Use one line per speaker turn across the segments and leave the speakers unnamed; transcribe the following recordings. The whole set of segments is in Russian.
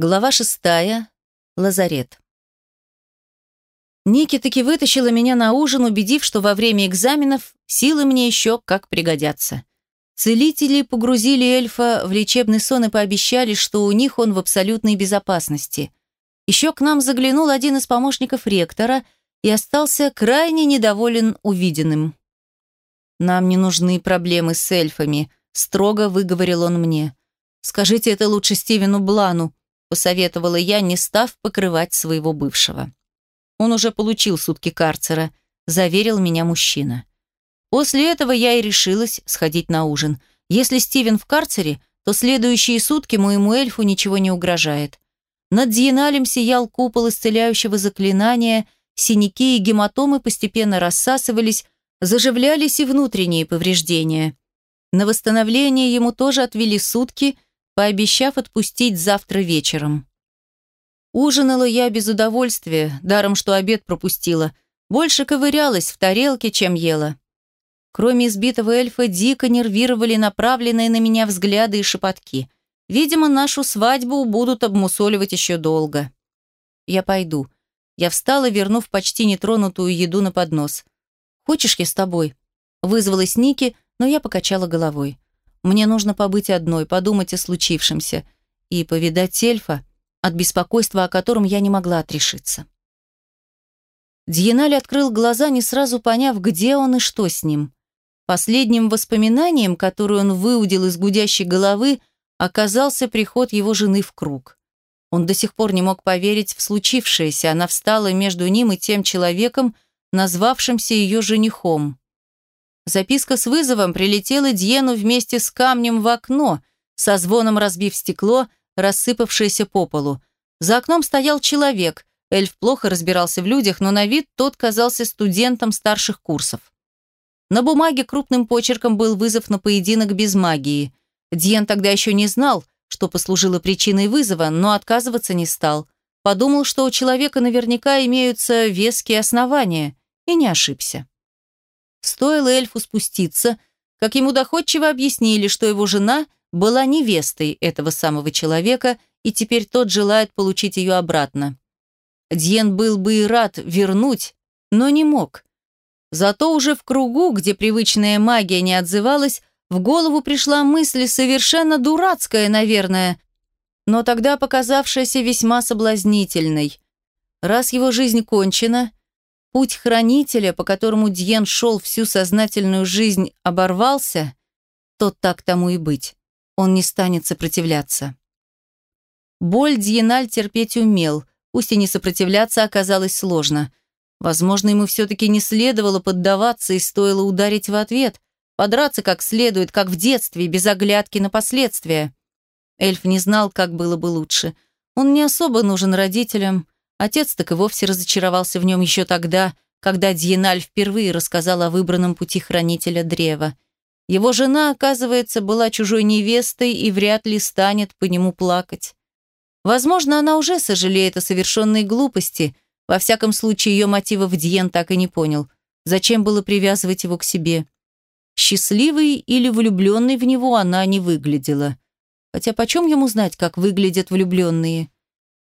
Глава шестая. Лазарет. Ники таки вытащила меня на ужин, убедив, что во время экзаменов силы мне еще как пригодятся. Целители погрузили эльфа в лечебный сон и пообещали, что у них он в абсолютной безопасности. Еще к нам заглянул один из помощников ректора и остался крайне недоволен увиденным. «Нам не нужны проблемы с эльфами», — строго выговорил он мне. «Скажите это лучше Стивену Блану», посоветовала я, не став покрывать своего бывшего. Он уже получил сутки карцера, заверил меня мужчина. После этого я и решилась сходить на ужин. Если Стивен в карцере, то следующие сутки моему эльфу ничего не угрожает. Над Диеналем сиял купол исцеляющего заклинания, синяки и гематомы постепенно рассасывались, заживлялись и внутренние повреждения. На восстановление ему тоже отвели сутки – пообещав отпустить завтра вечером. Ужинала я без удовольствия, даром что обед пропустила. Больше ковырялась в тарелке, чем ела. Кроме избитого эльфа, дико нервировали направленные на меня взгляды и шепотки. Видимо, нашу свадьбу будут обмусоливать еще долго. Я пойду. Я встала, вернув почти нетронутую еду на поднос. «Хочешь, я с тобой?» Вызвалась Ники, но я покачала головой. Мне нужно побыть одной, подумать о случившемся и повидать эльфа, от беспокойства о котором я не могла отрешиться. Дьеналь открыл глаза, не сразу поняв, где он и что с ним. Последним воспоминанием, которое он выудил из гудящей головы, оказался приход его жены в круг. Он до сих пор не мог поверить в случившееся, она встала между ним и тем человеком, назвавшимся ее женихом. Записка с вызовом прилетела Дьену вместе с камнем в окно, со звоном разбив стекло, рассыпавшееся по полу. За окном стоял человек. Эльф плохо разбирался в людях, но на вид тот казался студентом старших курсов. На бумаге крупным почерком был вызов на поединок без магии. Дьен тогда еще не знал, что послужило причиной вызова, но отказываться не стал. Подумал, что у человека наверняка имеются веские основания, и не ошибся. Стоило эльфу спуститься, как ему доходчиво объяснили, что его жена была невестой этого самого человека, и теперь тот желает получить ее обратно. Дьен был бы и рад вернуть, но не мог. Зато уже в кругу, где привычная магия не отзывалась, в голову пришла мысль совершенно дурацкая, наверное, но тогда показавшаяся весьма соблазнительной. Раз его жизнь кончена, Путь хранителя, по которому Дьен шел всю сознательную жизнь, оборвался, то так тому и быть. Он не станет сопротивляться. Боль Дьеналь терпеть умел, пусть и не сопротивляться оказалось сложно. Возможно, ему все-таки не следовало поддаваться и стоило ударить в ответ, подраться как следует, как в детстве, без оглядки на последствия. Эльф не знал, как было бы лучше. Он не особо нужен родителям, Отец так и вовсе разочаровался в нем еще тогда, когда Дьеналь впервые рассказал о выбранном пути хранителя древа. Его жена, оказывается, была чужой невестой и вряд ли станет по нему плакать. Возможно, она уже сожалеет о совершенной глупости. Во всяком случае, ее мотивов Дьен так и не понял. Зачем было привязывать его к себе? Счастливый или влюбленный в него она не выглядела. Хотя почем ему знать, как выглядят влюбленные?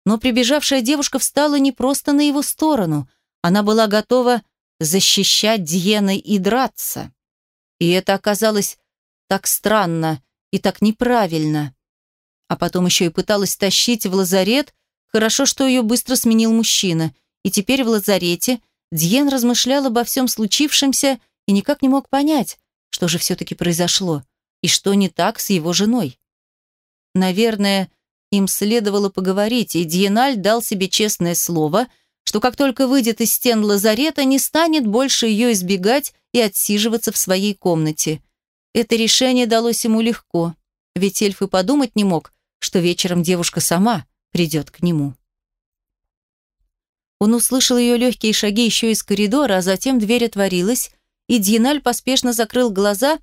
Но прибежавшая девушка встала не просто на его сторону. Она была готова защищать Диены и драться. И это оказалось так странно и так неправильно. А потом еще и пыталась тащить в лазарет, хорошо, что ее быстро сменил мужчина. И теперь в лазарете Дьен размышлял обо всем случившемся и никак не мог понять, что же все-таки произошло и что не так с его женой. Наверное, им следовало поговорить, и Диеналь дал себе честное слово, что как только выйдет из стен лазарета, не станет больше ее избегать и отсиживаться в своей комнате. Это решение далось ему легко, ведь эльф и подумать не мог, что вечером девушка сама придет к нему. Он услышал ее легкие шаги еще из коридора, а затем дверь отворилась, и Дьеналь поспешно закрыл глаза,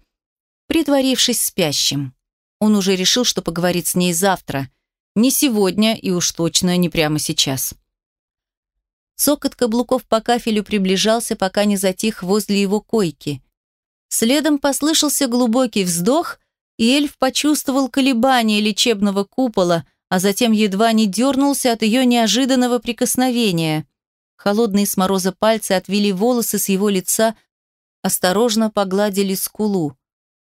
притворившись спящим. Он уже решил, что поговорит с ней завтра – не сегодня и уж точно не прямо сейчас. Цокот каблуков по кафелю приближался, пока не затих возле его койки. Следом послышался глубокий вздох, и эльф почувствовал колебание лечебного купола, а затем едва не дернулся от ее неожиданного прикосновения. Холодные с мороза пальцы отвели волосы с его лица, осторожно погладили скулу.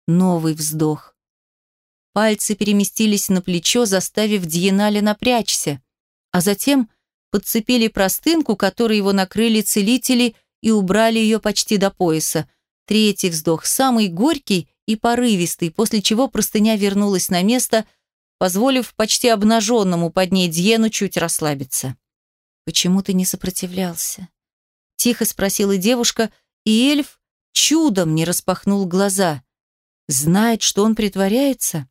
Новый вздох. Пальцы переместились на плечо, заставив Дьенале напрячься, а затем подцепили простынку, которой его накрыли целители и убрали ее почти до пояса. Третий вздох, самый горький и порывистый, после чего простыня вернулась на место, позволив почти обнаженному под ней Дьену чуть расслабиться. «Почему ты не сопротивлялся?» Тихо спросила девушка, и эльф чудом не распахнул глаза. Знает, что он притворяется?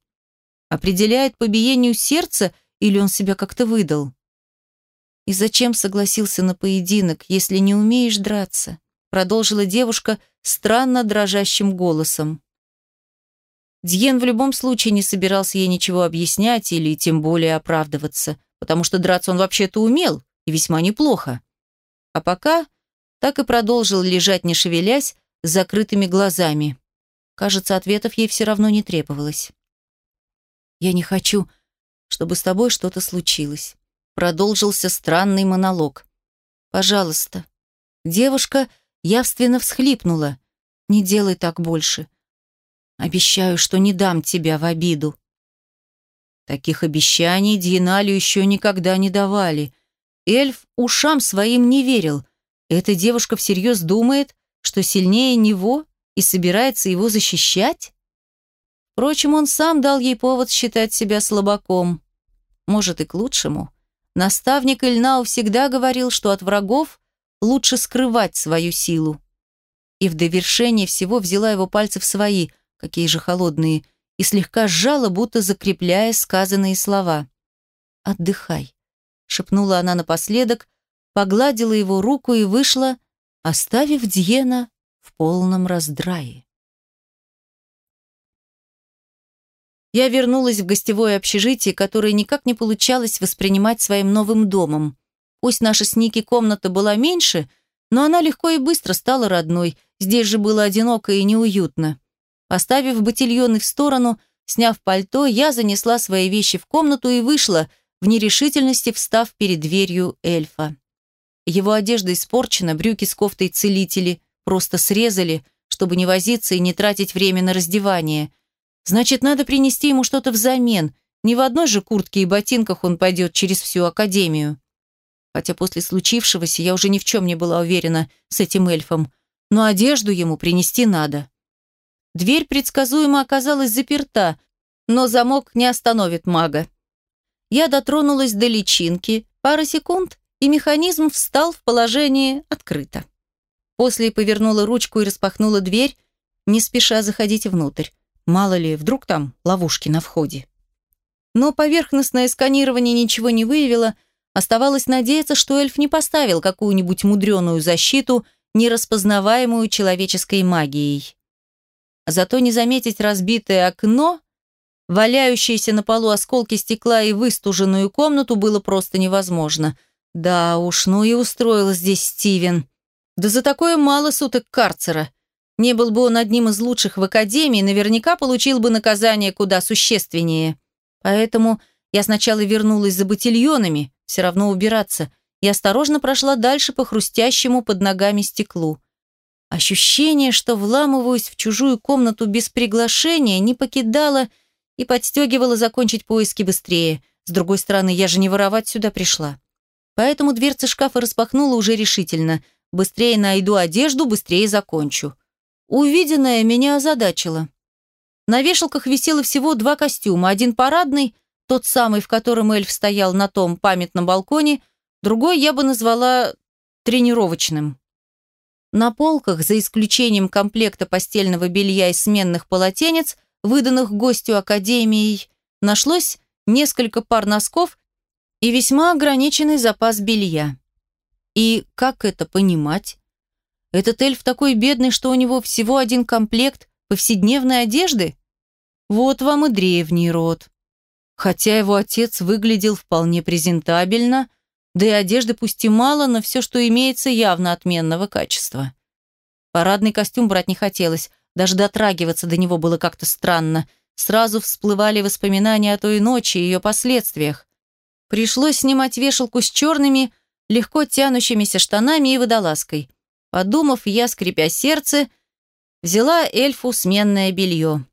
Определяет по биению сердца или он себя как-то выдал? И зачем согласился на поединок, если не умеешь драться? Продолжила девушка странно дрожащим голосом. Дьен в любом случае не собирался ей ничего объяснять или тем более оправдываться, потому что драться он вообще-то умел, и весьма неплохо. А пока так и продолжил лежать, не шевелясь, с закрытыми глазами. Кажется, ответов ей все равно не требовалось. «Я не хочу, чтобы с тобой что-то случилось», продолжился странный монолог. «Пожалуйста». Девушка явственно всхлипнула. «Не делай так больше. Обещаю, что не дам тебя в обиду». Таких обещаний Диеналю еще никогда не давали. Эльф ушам своим не верил. Эта девушка всерьез думает, что сильнее него и собирается его защищать? Впрочем, он сам дал ей повод считать себя слабаком. Может, и к лучшему. Наставник Ильнау всегда говорил, что от врагов лучше скрывать свою силу. И в довершение всего взяла его пальцы в свои, какие же холодные, и слегка сжала, будто закрепляя сказанные слова. «Отдыхай», — шепнула она напоследок, погладила его руку и вышла, оставив Дьена в полном раздрае. Я вернулась в гостевое общежитие, которое никак не получалось воспринимать своим новым домом. Пусть наша с Ники комната была меньше, но она легко и быстро стала родной, здесь же было одиноко и неуютно. Поставив ботильоны в сторону, сняв пальто, я занесла свои вещи в комнату и вышла, в нерешительности встав перед дверью эльфа. Его одежда испорчена, брюки с кофтой целители просто срезали, чтобы не возиться и не тратить время на раздевание. Значит, надо принести ему что-то взамен. Не в одной же куртке и ботинках он пойдет через всю академию. Хотя после случившегося я уже ни в чем не была уверена с этим эльфом. Но одежду ему принести надо. Дверь предсказуемо оказалась заперта, но замок не остановит мага. Я дотронулась до личинки, пара секунд, и механизм встал в положение открыто. После повернула ручку и распахнула дверь, не спеша заходить внутрь. Мало ли, вдруг там ловушки на входе. Но поверхностное сканирование ничего не выявило, оставалось надеяться, что эльф не поставил какую-нибудь мудреную защиту, нераспознаваемую человеческой магией. Зато не заметить разбитое окно, валяющиеся на полу осколки стекла и выстуженную комнату было просто невозможно – да уж, ну и устроил здесь Стивен. Да за такое мало суток карцера. Не был бы он одним из лучших в академии, наверняка получил бы наказание куда существеннее. Поэтому я сначала вернулась за ботильонами, все равно убираться, и осторожно прошла дальше по хрустящему под ногами стеклу. Ощущение, что вламываюсь в чужую комнату без приглашения, не покидало и подстегивало закончить поиски быстрее. С другой стороны, я же не воровать сюда пришла. Поэтому дверца шкафа распахнула уже решительно. Быстрее найду одежду, быстрее закончу. Увиденное меня озадачило. На вешалках висело всего два костюма. Один парадный, тот самый, в котором эльф стоял на том памятном балконе, другой я бы назвала тренировочным. На полках, за исключением комплекта постельного белья и сменных полотенец, выданных гостю академией, нашлось несколько пар носков и весьма ограниченный запас белья. И как это понимать? Этот эльф такой бедный, что у него всего один комплект повседневной одежды? Вот вам и древний род. Хотя его отец выглядел вполне презентабельно, да и одежды пусть и мало, но все, что имеется, явно отменного качества. Парадный костюм брать не хотелось, даже дотрагиваться до него было как-то странно. Сразу всплывали воспоминания о той ночи и ее последствиях. Пришлось снимать вешалку с черными, легко тянущимися штанами и водолазкой. Подумав, я, скрипя сердце, взяла эльфу сменное белье.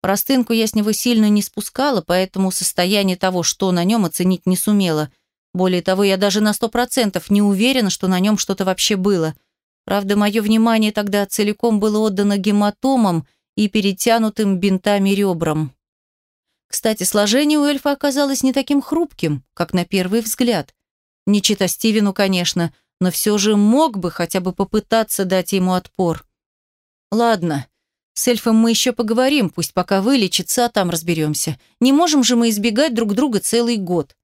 Простынку я с него сильно не спускала, поэтому состояние того, что на нем, оценить не сумела. Более того, я даже на сто процентов не уверена, что на нем что-то вообще было. Правда, мое внимание тогда целиком было отдано гематомам и перетянутым бинтами ребрам. Кстати, сложение у эльфа оказалось не таким хрупким, как на первый взгляд. Не чита Стивену, конечно, но все же мог бы хотя бы попытаться дать ему отпор. Ладно, с эльфом мы еще поговорим, пусть пока вылечится, а там разберемся. Не можем же мы избегать друг друга целый год.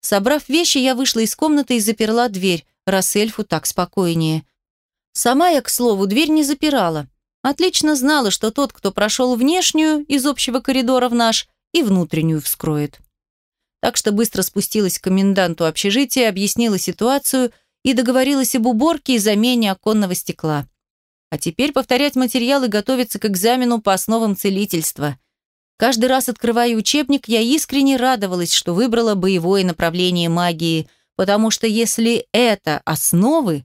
Собрав вещи, я вышла из комнаты и заперла дверь, раз эльфу так спокойнее. Сама я, к слову, дверь не запирала. Отлично знала, что тот, кто прошел внешнюю из общего коридора в наш, и внутреннюю вскроет. Так что быстро спустилась к коменданту общежития, объяснила ситуацию и договорилась об уборке и замене оконного стекла. А теперь повторять материалы готовиться к экзамену по основам целительства. Каждый раз, открывая учебник, я искренне радовалась, что выбрала боевое направление магии, потому что если это основы,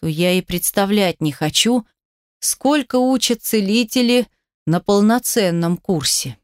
то я и представлять не хочу, сколько учат целители на полноценном курсе.